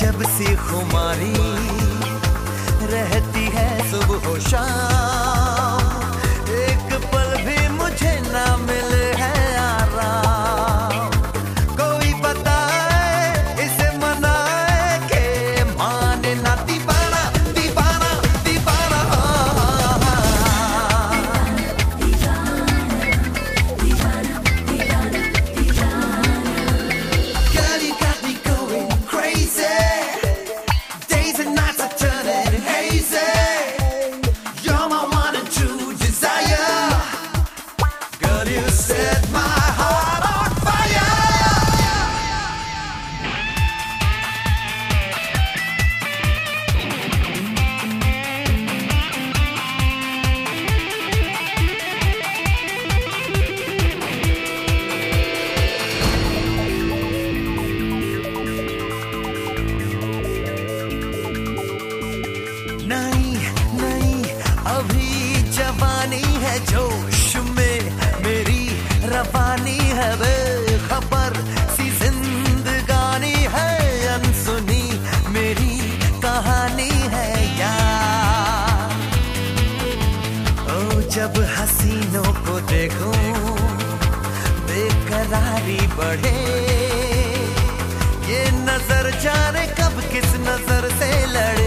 जब से खुमारी रहती है सुबह शाम पानी है, जोश में मेरी रवानी है, बेखबर सी जिंदगानी है, अनसुनी मेरी कहानी है यार ओ, जब हसीनों को देखूँ, बेकरारी बढ़े। ये नज़र जाने कब किस नज़र से लड़े।